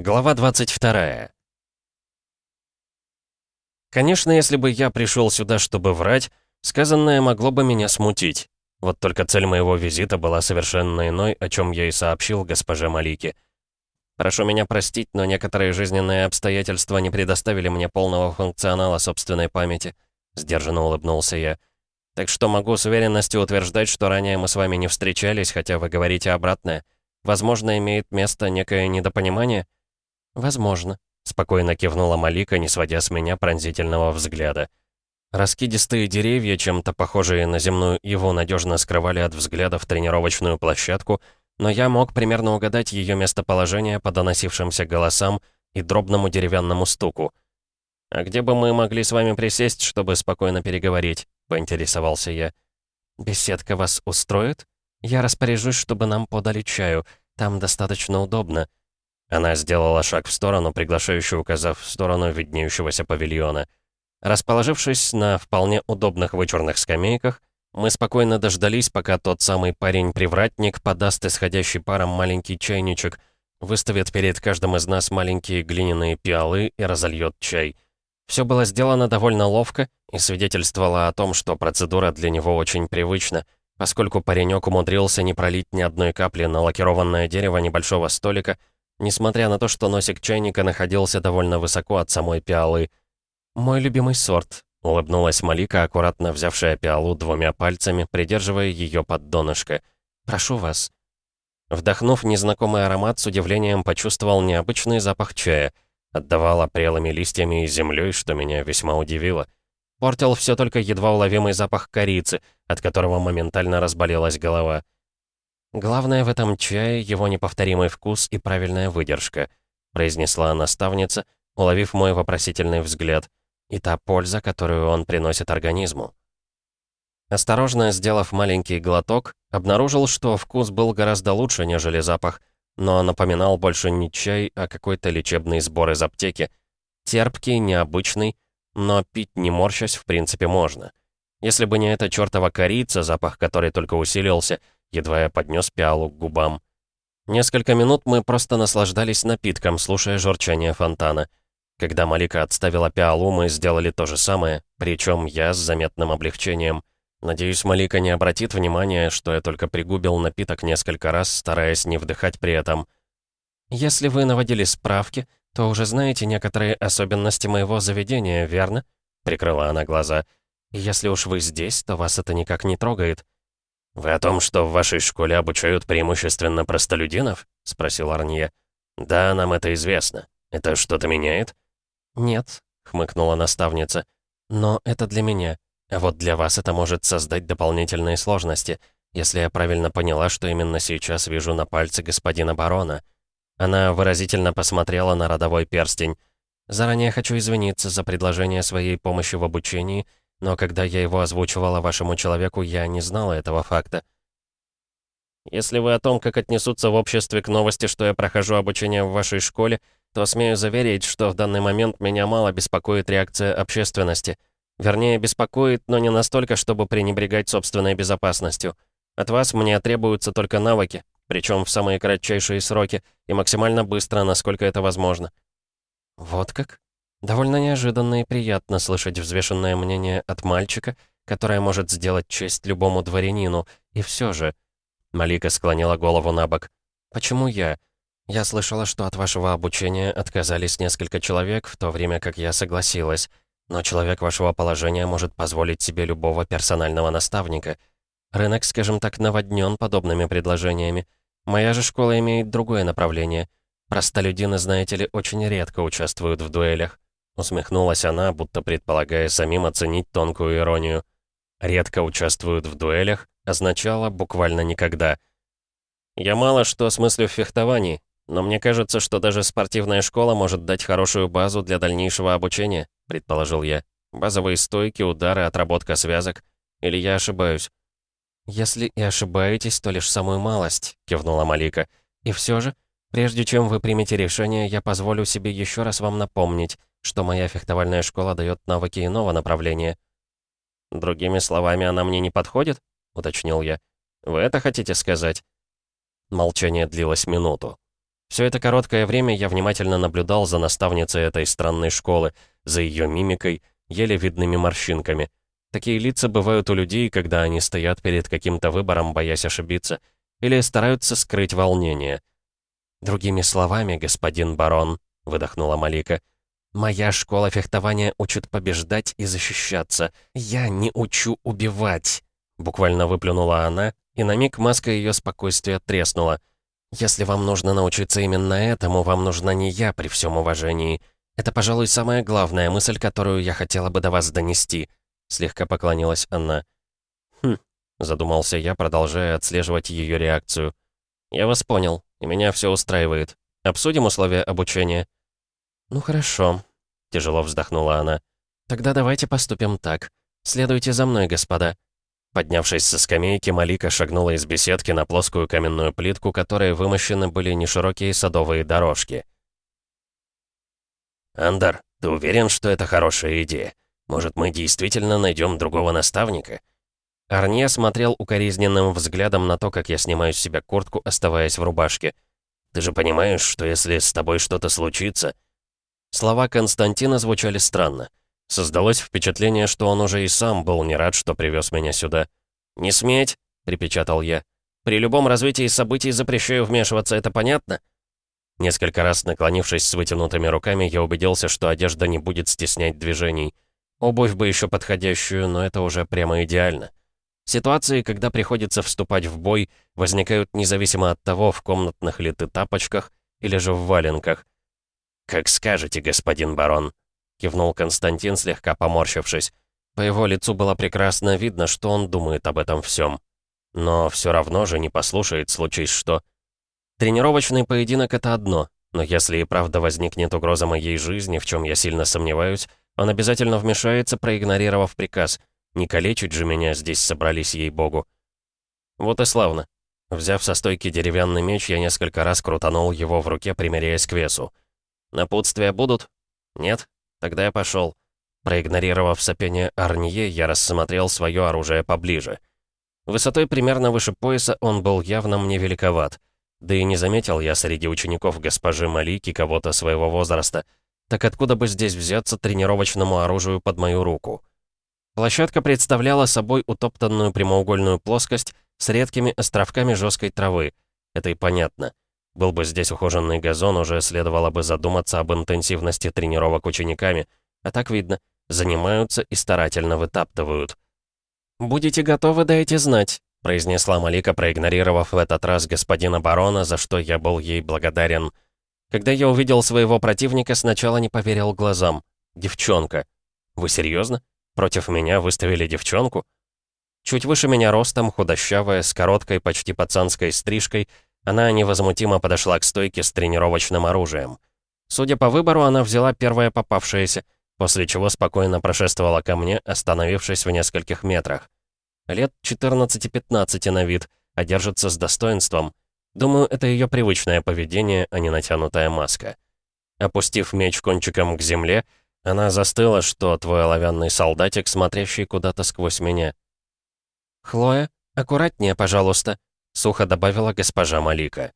Глава 22. Конечно, если бы я пришел сюда, чтобы врать, сказанное могло бы меня смутить. Вот только цель моего визита была совершенно иной, о чем я и сообщил госпоже Малике. Прошу меня простить, но некоторые жизненные обстоятельства не предоставили мне полного функционала собственной памяти. Сдержанно улыбнулся я. Так что могу с уверенностью утверждать, что ранее мы с вами не встречались, хотя вы говорите обратное. Возможно, имеет место некое недопонимание? «Возможно», — спокойно кивнула Малика, не сводя с меня пронзительного взгляда. Раскидистые деревья, чем-то похожие на земную иву, надежно скрывали от взгляда в тренировочную площадку, но я мог примерно угадать ее местоположение по доносившимся голосам и дробному деревянному стуку. «А где бы мы могли с вами присесть, чтобы спокойно переговорить?» — поинтересовался я. «Беседка вас устроит? Я распоряжусь, чтобы нам подали чаю. Там достаточно удобно», она сделала шаг в сторону, приглашающе указав в сторону виднеющегося павильона. Расположившись на вполне удобных вычурных скамейках, мы спокойно дождались, пока тот самый парень-привратник подаст исходящий паром маленький чайничек, выставит перед каждым из нас маленькие глиняные пиалы и разольет чай. Все было сделано довольно ловко и свидетельствовало о том, что процедура для него очень привычна, поскольку паренек умудрился не пролить ни одной капли на лакированное дерево небольшого столика, несмотря на то, что носик чайника находился довольно высоко от самой пиалы. «Мой любимый сорт», — улыбнулась Малика, аккуратно взявшая пиалу двумя пальцами, придерживая ее под донышко. «Прошу вас». Вдохнув незнакомый аромат, с удивлением почувствовал необычный запах чая. Отдавал прелыми листьями и землей, что меня весьма удивило. Портил все только едва уловимый запах корицы, от которого моментально разболелась голова. «Главное в этом чае его неповторимый вкус и правильная выдержка», произнесла наставница, уловив мой вопросительный взгляд, и та польза, которую он приносит организму. Осторожно сделав маленький глоток, обнаружил, что вкус был гораздо лучше, нежели запах, но напоминал больше не чай, а какой-то лечебный сбор из аптеки. Терпкий, необычный, но пить не морщась в принципе можно. Если бы не эта чертова корица, запах которой только усилился — едва я поднес пиалу к губам. Несколько минут мы просто наслаждались напитком, слушая журчание фонтана. Когда Малика отставила пиалу, мы сделали то же самое, причем я с заметным облегчением. Надеюсь, Малика не обратит внимания, что я только пригубил напиток несколько раз, стараясь не вдыхать при этом. «Если вы наводили справки, то уже знаете некоторые особенности моего заведения, верно?» — прикрыла она глаза. «Если уж вы здесь, то вас это никак не трогает». «Вы о том, что в вашей школе обучают преимущественно простолюдинов?» — спросил Арнье. «Да, нам это известно. Это что-то меняет?» «Нет», — хмыкнула наставница. «Но это для меня. А вот для вас это может создать дополнительные сложности, если я правильно поняла, что именно сейчас вижу на пальце господина барона». Она выразительно посмотрела на родовой перстень. «Заранее хочу извиниться за предложение своей помощи в обучении но когда я его озвучивала вашему человеку, я не знала этого факта. Если вы о том, как отнесутся в обществе к новости, что я прохожу обучение в вашей школе, то смею заверить, что в данный момент меня мало беспокоит реакция общественности. Вернее, беспокоит, но не настолько, чтобы пренебрегать собственной безопасностью. От вас мне требуются только навыки, причем в самые кратчайшие сроки и максимально быстро, насколько это возможно. Вот как? Довольно неожиданно и приятно слышать взвешенное мнение от мальчика, которое может сделать честь любому дворянину, и все же... Малика склонила голову на бок. «Почему я? Я слышала, что от вашего обучения отказались несколько человек, в то время как я согласилась. Но человек вашего положения может позволить себе любого персонального наставника. Рынок, скажем так, наводнен подобными предложениями. Моя же школа имеет другое направление. Простолюдины, знаете ли, очень редко участвуют в дуэлях. Усмехнулась она, будто предполагая самим оценить тонкую иронию. «Редко участвуют в дуэлях» означало буквально никогда. «Я мало что смыслю в фехтовании, но мне кажется, что даже спортивная школа может дать хорошую базу для дальнейшего обучения», предположил я. «Базовые стойки, удары, отработка связок. Или я ошибаюсь?» «Если и ошибаетесь, то лишь самую малость», — кивнула Малика. «И все же, прежде чем вы примете решение, я позволю себе еще раз вам напомнить что моя фехтовальная школа дает навыки иного направления. «Другими словами, она мне не подходит?» — уточнил я. «Вы это хотите сказать?» Молчание длилось минуту. Все это короткое время я внимательно наблюдал за наставницей этой странной школы, за ее мимикой, еле видными морщинками. Такие лица бывают у людей, когда они стоят перед каким-то выбором, боясь ошибиться, или стараются скрыть волнение. «Другими словами, господин барон», — выдохнула Малика, «моя школа фехтования учит побеждать и защищаться. Я не учу убивать», — буквально выплюнула она, и на миг маска ее спокойствия треснула. «Если вам нужно научиться именно этому, вам нужна не я при всем уважении. Это, пожалуй, самая главная мысль, которую я хотела бы до вас донести», — слегка поклонилась она. «Хм», — задумался я, продолжая отслеживать ее реакцию. «Я вас понял, и меня все устраивает. Обсудим условия обучения?» «Ну хорошо», — тяжело вздохнула она. «Тогда давайте поступим так. Следуйте за мной, господа». Поднявшись со скамейки, Малика шагнула из беседки на плоскую каменную плитку, которой вымощены были неширокие садовые дорожки. «Андар, ты уверен, что это хорошая идея? Может, мы действительно найдем другого наставника?» Арне смотрел укоризненным взглядом на то, как я снимаю с себя куртку, оставаясь в рубашке. «Ты же понимаешь, что если с тобой что-то случится...» Слова Константина звучали странно. Создалось впечатление, что он уже и сам был не рад, что привез меня сюда. «Не сметь!» — припечатал я. «При любом развитии событий запрещаю вмешиваться, это понятно?» Несколько раз наклонившись с вытянутыми руками, я убедился, что одежда не будет стеснять движений. Обувь бы еще подходящую, но это уже прямо идеально. Ситуации, когда приходится вступать в бой, возникают независимо от того, в комнатных ли ты тапочках или же в валенках. «Как скажете, господин барон», — кивнул Константин, слегка поморщившись. По его лицу было прекрасно видно, что он думает об этом всем. Но все равно же не послушает, случись что. Тренировочный поединок — это одно, но если и правда возникнет угроза моей жизни, в чем я сильно сомневаюсь, он обязательно вмешается, проигнорировав приказ. Не калечить же меня здесь собрались, ей-богу. Вот и славно. Взяв со стойки деревянный меч, я несколько раз крутанул его в руке, примеряясь к весу. Напутствия будут? Нет? Тогда я пошел. Проигнорировав сопение Арнье, я рассмотрел свое оружие поближе. Высотой примерно выше пояса он был явно мне великоват. Да и не заметил я среди учеников госпожи Малики кого-то своего возраста. Так откуда бы здесь взяться тренировочному оружию под мою руку? Площадка представляла собой утоптанную прямоугольную плоскость с редкими островками жесткой травы. Это и понятно. Был бы здесь ухоженный газон, уже следовало бы задуматься об интенсивности тренировок учениками. А так видно, занимаются и старательно вытаптывают. «Будете готовы, дайте знать», — произнесла Малика, проигнорировав в этот раз господина барона, за что я был ей благодарен. Когда я увидел своего противника, сначала не поверил глазам. «Девчонка. Вы серьезно? Против меня выставили девчонку?» Чуть выше меня ростом, худощавая, с короткой, почти пацанской стрижкой — она невозмутимо подошла к стойке с тренировочным оружием. Судя по выбору, она взяла первое попавшееся, после чего спокойно прошествовала ко мне, остановившись в нескольких метрах. Лет 14-15 на вид, а держится с достоинством. Думаю, это ее привычное поведение, а не натянутая маска. Опустив меч кончиком к земле, она застыла, что твой оловянный солдатик, смотрящий куда-то сквозь меня. «Хлоя, аккуратнее, пожалуйста», сухо добавила госпожа Малика.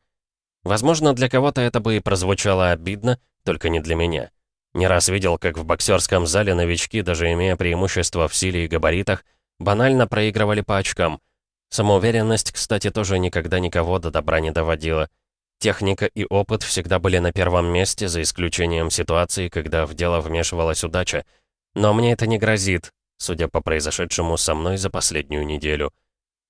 Возможно, для кого-то это бы и прозвучало обидно, только не для меня. Не раз видел, как в боксерском зале новички, даже имея преимущество в силе и габаритах, банально проигрывали по очкам. Самоуверенность, кстати, тоже никогда никого до добра не доводила. Техника и опыт всегда были на первом месте, за исключением ситуации, когда в дело вмешивалась удача. Но мне это не грозит, судя по произошедшему со мной за последнюю неделю.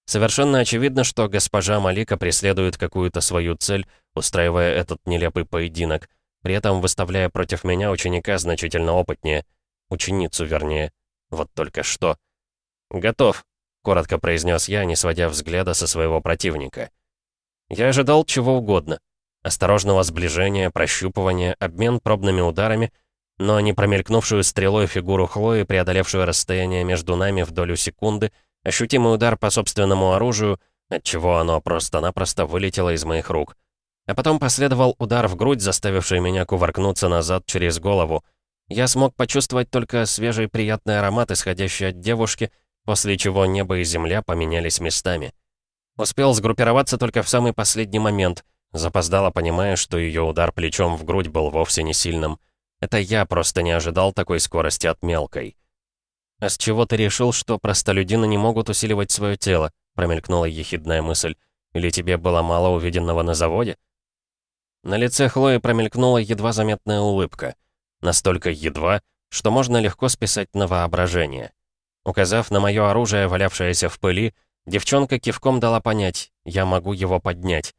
Совершенно очевидно, что госпожа Малика преследует какую-то свою цель, устраивая этот нелепый поединок, при этом выставляя против меня ученика значительно опытнее. Ученицу, вернее. Вот только что. «Готов», — коротко произнес я, не сводя взгляда со своего противника. Я ожидал чего угодно. Осторожного сближения, прощупывания, обмен пробными ударами, но не промелькнувшую стрелой фигуру Хлои, преодолевшую расстояние между нами в долю секунды, Ощутимый удар по собственному оружию, отчего оно просто-напросто вылетело из моих рук. А потом последовал удар в грудь, заставивший меня кувыркнуться назад через голову. Я смог почувствовать только свежий приятный аромат, исходящий от девушки, после чего небо и земля поменялись местами. Успел сгруппироваться только в самый последний момент, Запоздала, понимая, что ее удар плечом в грудь был вовсе не сильным. Это я просто не ожидал такой скорости от мелкой. «А с чего ты решил, что простолюдины не могут усиливать свое тело?» промелькнула ехидная мысль. «Или тебе было мало увиденного на заводе?» На лице Хлои промелькнула едва заметная улыбка. Настолько едва, что можно легко списать на воображение. Указав на мое оружие, валявшееся в пыли, девчонка кивком дала понять, я могу его поднять.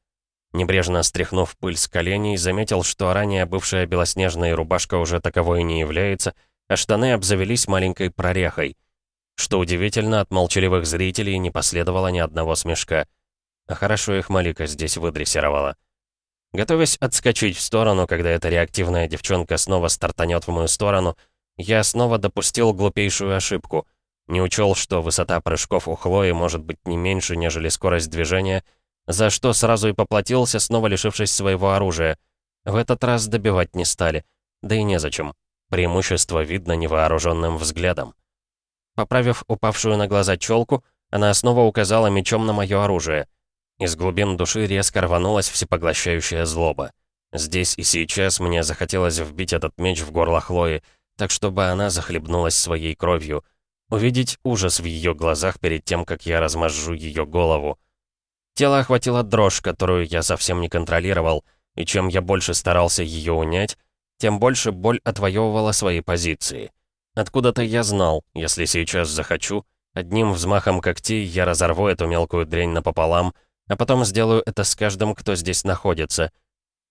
Небрежно стряхнув пыль с коленей, заметил, что ранее бывшая белоснежная рубашка уже таковой не является, а штаны обзавелись маленькой прорехой. Что удивительно, от молчаливых зрителей не последовало ни одного смешка. А хорошо их Малика здесь выдрессировала. Готовясь отскочить в сторону, когда эта реактивная девчонка снова стартанет в мою сторону, я снова допустил глупейшую ошибку. Не учел, что высота прыжков у Хлои может быть не меньше, нежели скорость движения, за что сразу и поплатился, снова лишившись своего оружия. В этот раз добивать не стали. Да и незачем. Преимущество видно невооруженным взглядом. Поправив упавшую на глаза челку, она снова указала мечом на мое оружие. Из глубин души резко рванулась всепоглощающая злоба. Здесь и сейчас мне захотелось вбить этот меч в горло Хлои, так чтобы она захлебнулась своей кровью. Увидеть ужас в ее глазах перед тем, как я размажу ее голову. Тело охватило дрожь, которую я совсем не контролировал, и чем я больше старался ее унять, тем больше боль отвоевывала свои позиции. Откуда-то я знал, если сейчас захочу, одним взмахом когтей я разорву эту мелкую дрянь напополам, а потом сделаю это с каждым, кто здесь находится.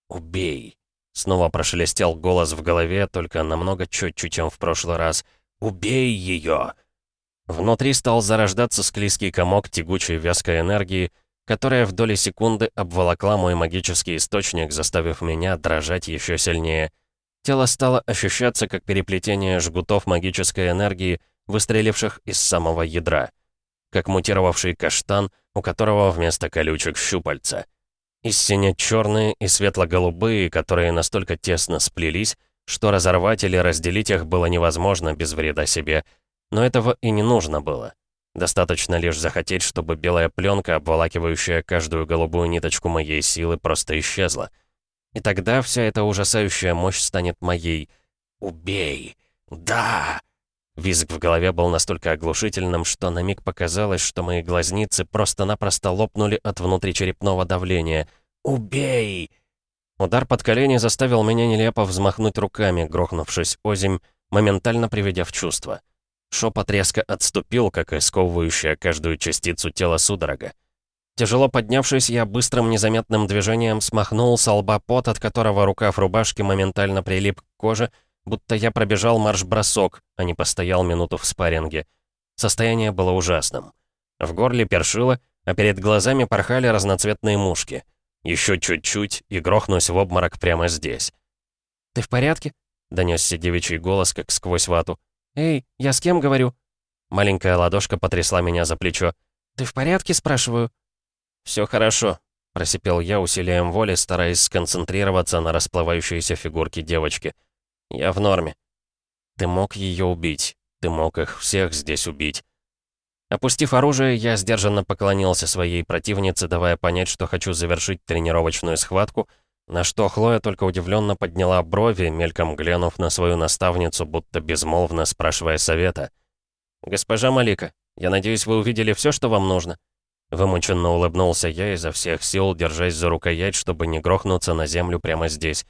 «Убей!» Снова прошелестел голос в голове, только намного четче, чем в прошлый раз. «Убей ее!» Внутри стал зарождаться склизкий комок тягучей вязкой энергии, которая в доли секунды обволокла мой магический источник, заставив меня дрожать еще сильнее. Тело стало ощущаться как переплетение жгутов магической энергии, выстреливших из самого ядра. Как мутировавший каштан, у которого вместо колючек щупальца. И сине-черные и светло-голубые, которые настолько тесно сплелись, что разорвать или разделить их было невозможно без вреда себе. Но этого и не нужно было. Достаточно лишь захотеть, чтобы белая пленка, обволакивающая каждую голубую ниточку моей силы, просто исчезла — и тогда вся эта ужасающая мощь станет моей. «Убей! Да!» Визг в голове был настолько оглушительным, что на миг показалось, что мои глазницы просто-напросто лопнули от внутричерепного давления. «Убей!» Удар под колени заставил меня нелепо взмахнуть руками, грохнувшись озимь, моментально приведя в чувство. Шепот резко отступил, как и сковывающая каждую частицу тела судорога. Тяжело поднявшись, я быстрым незаметным движением смахнул с лба пот, от которого рукав рубашки моментально прилип к коже, будто я пробежал марш-бросок, а не постоял минуту в спарринге. Состояние было ужасным. В горле першило, а перед глазами порхали разноцветные мушки. Еще чуть-чуть и грохнусь в обморок прямо здесь. «Ты в порядке?» — донесся девичий голос, как сквозь вату. «Эй, я с кем говорю?» Маленькая ладошка потрясла меня за плечо. «Ты в порядке?» — спрашиваю. «Все хорошо», — просипел я усилием воли, стараясь сконцентрироваться на расплывающейся фигурке девочки. «Я в норме». «Ты мог ее убить. Ты мог их всех здесь убить». Опустив оружие, я сдержанно поклонился своей противнице, давая понять, что хочу завершить тренировочную схватку, на что Хлоя только удивленно подняла брови, мельком глянув на свою наставницу, будто безмолвно спрашивая совета. «Госпожа Малика, я надеюсь, вы увидели все, что вам нужно?» Вымученно улыбнулся я изо всех сил, держась за рукоять, чтобы не грохнуться на землю прямо здесь.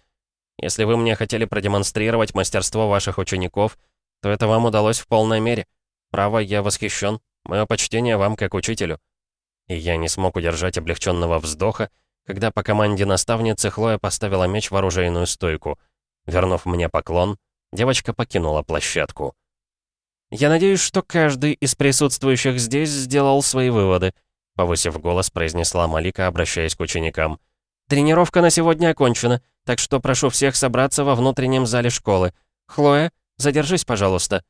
Если вы мне хотели продемонстрировать мастерство ваших учеников, то это вам удалось в полной мере. Право, я восхищен. Мое почтение вам как учителю. И я не смог удержать облегченного вздоха, когда по команде наставницы Хлоя поставила меч в оружейную стойку. Вернув мне поклон, девочка покинула площадку. «Я надеюсь, что каждый из присутствующих здесь сделал свои выводы», Повысив голос, произнесла Малика, обращаясь к ученикам. «Тренировка на сегодня окончена, так что прошу всех собраться во внутреннем зале школы. Хлоя, задержись, пожалуйста».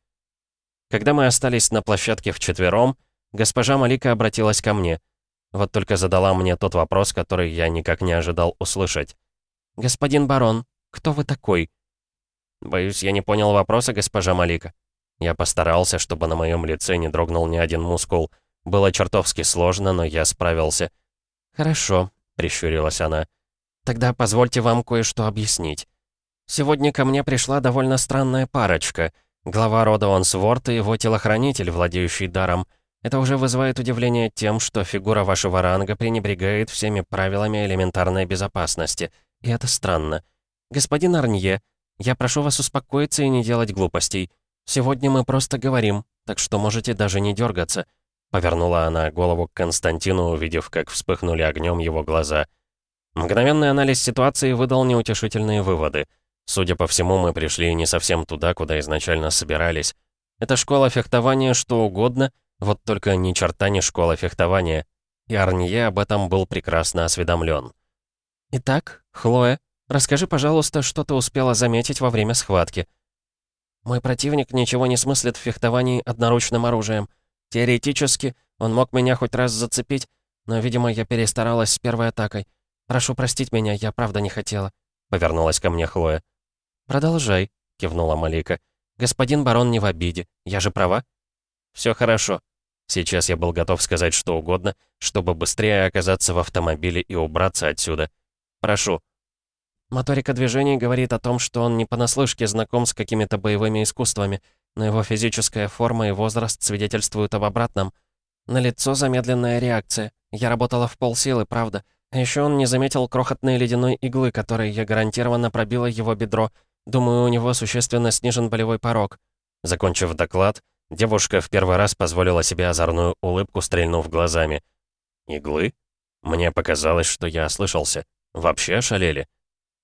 Когда мы остались на площадке вчетвером, госпожа Малика обратилась ко мне. Вот только задала мне тот вопрос, который я никак не ожидал услышать. «Господин барон, кто вы такой?» «Боюсь, я не понял вопроса, госпожа Малика». Я постарался, чтобы на моем лице не дрогнул ни один мускул — было чертовски сложно, но я справился. «Хорошо», — прищурилась она. Тогда позвольте вам кое-что объяснить. Сегодня ко мне пришла довольно странная парочка. Глава рода Онсворт и его телохранитель, владеющий даром. Это уже вызывает удивление тем, что фигура вашего ранга пренебрегает всеми правилами элементарной безопасности. И это странно. Господин Арнье, я прошу вас успокоиться и не делать глупостей. Сегодня мы просто говорим, так что можете даже не дергаться. Повернула она голову к Константину, увидев, как вспыхнули огнем его глаза. Мгновенный анализ ситуации выдал неутешительные выводы. Судя по всему, мы пришли не совсем туда, куда изначально собирались. Это школа фехтования что угодно, вот только ни черта не школа фехтования. И Арнье об этом был прекрасно осведомлен. «Итак, Хлоя, расскажи, пожалуйста, что ты успела заметить во время схватки?» «Мой противник ничего не смыслит в фехтовании одноручным оружием. Теоретически, он мог меня хоть раз зацепить, но, видимо, я перестаралась с первой атакой. Прошу простить меня, я правда не хотела», — повернулась ко мне Хлоя. «Продолжай», — кивнула Малика. «Господин барон не в обиде. Я же права?» «Все хорошо». Сейчас я был готов сказать что угодно, чтобы быстрее оказаться в автомобиле и убраться отсюда. «Прошу». Моторика движений говорит о том, что он не понаслышке знаком с какими-то боевыми искусствами, но его физическая форма и возраст свидетельствуют об обратном. На лицо замедленная реакция. Я работала в полсилы, правда. А еще он не заметил крохотной ледяной иглы, которой я гарантированно пробила его бедро, Думаю, у него существенно снижен болевой порог». Закончив доклад, девушка в первый раз позволила себе озорную улыбку, стрельнув глазами. «Иглы? Мне показалось, что я ослышался. Вообще ошалели?»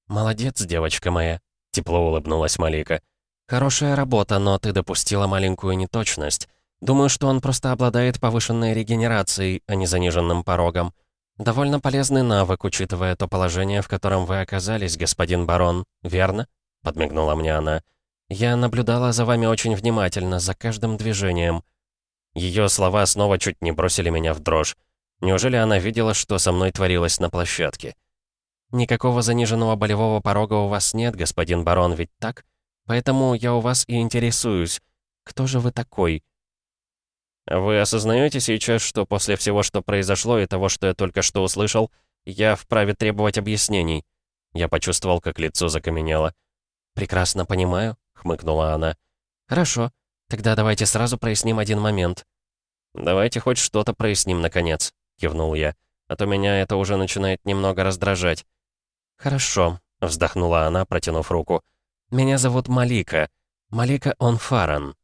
«Молодец, девочка моя», — тепло улыбнулась Малика. «Хорошая работа, но ты допустила маленькую неточность. Думаю, что он просто обладает повышенной регенерацией, а не заниженным порогом. Довольно полезный навык, учитывая то положение, в котором вы оказались, господин барон, верно?» — подмигнула мне она. «Я наблюдала за вами очень внимательно, за каждым движением». Ее слова снова чуть не бросили меня в дрожь. Неужели она видела, что со мной творилось на площадке? «Никакого заниженного болевого порога у вас нет, господин барон, ведь так? Поэтому я у вас и интересуюсь. Кто же вы такой?» «Вы осознаете сейчас, что после всего, что произошло и того, что я только что услышал, я вправе требовать объяснений?» Я почувствовал, как лицо закаменело. «Прекрасно понимаю», — хмыкнула она. «Хорошо, тогда давайте сразу проясним один момент». «Давайте хоть что-то проясним, наконец», — кивнул я. «А то меня это уже начинает немного раздражать». «Хорошо», — вздохнула она, протянув руку. «Меня зовут Малика. Малика Онфаран.